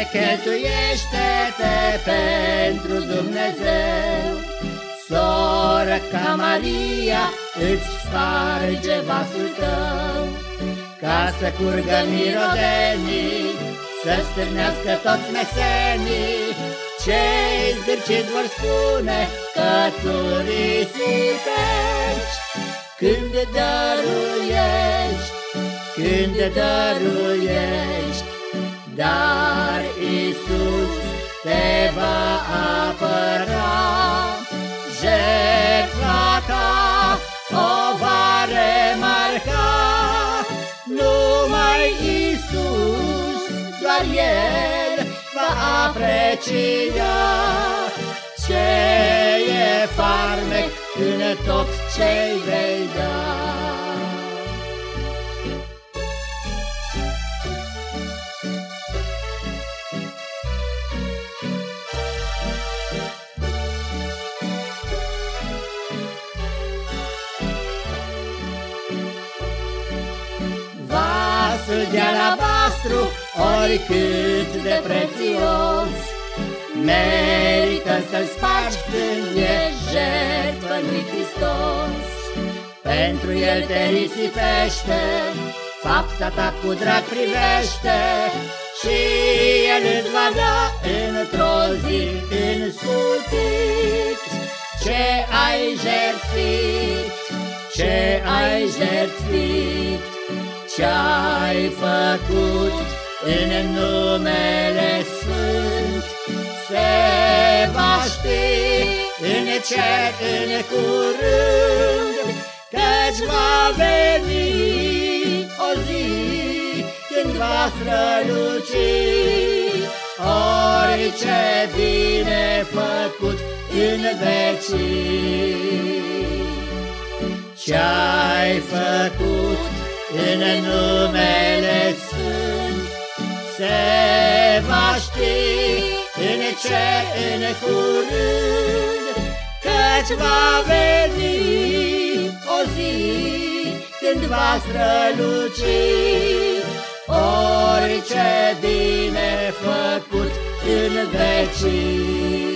Frate, cheltuiește-te pentru Dumnezeu, Soră ca Maria îți sparge vasul tău, Ca să curgă mirodenii, să stârnească toți mesenii, Cei zdârciți vor spune că tu risipești, Când dăruiești, când dăruiești, dar aprecia ce e farmec în tot ce vei da. vasul de alabastru, oricât de prețios, Merită să-l spargi când e jertfă lui Hristos. Pentru el te risipește, fapta ta cu drag privește, Și el îți va da într-o zi însultit, Ce ai jertfit, ce ai jertfit. Ce-ai făcut în numele cer în curând Căci va veni o zi când va străluci Orice bine făcut în vecii Ce-ai făcut în numele Sfânt se va ști în cer în curând, Căci va veni o zi când va străluci orice bine făcut în vecii.